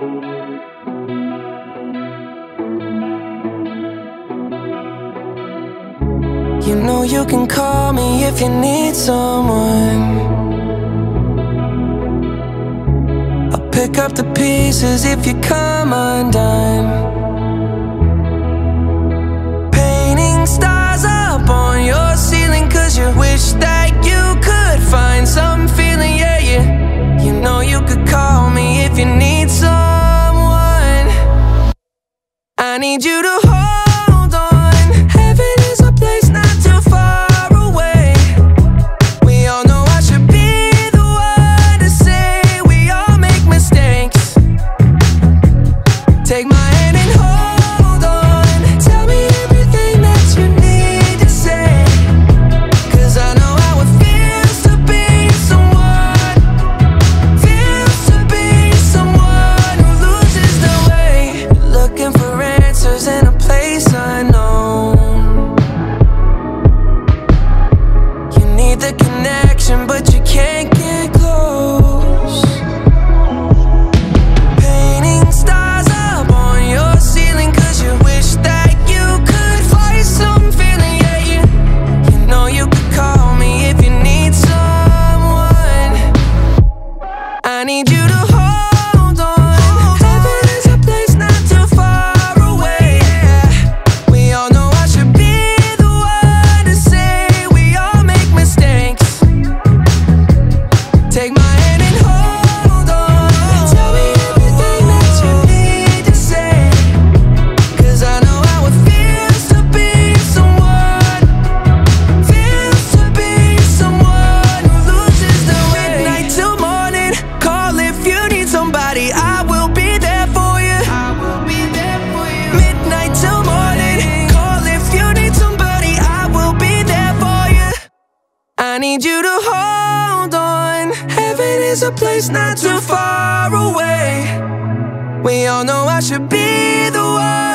You know you can call me if you need someone. I'll pick up the pieces if you come undone. need you to hold the connection, but need you to hold on. Heaven is a place not too far away. We all know I should be the one.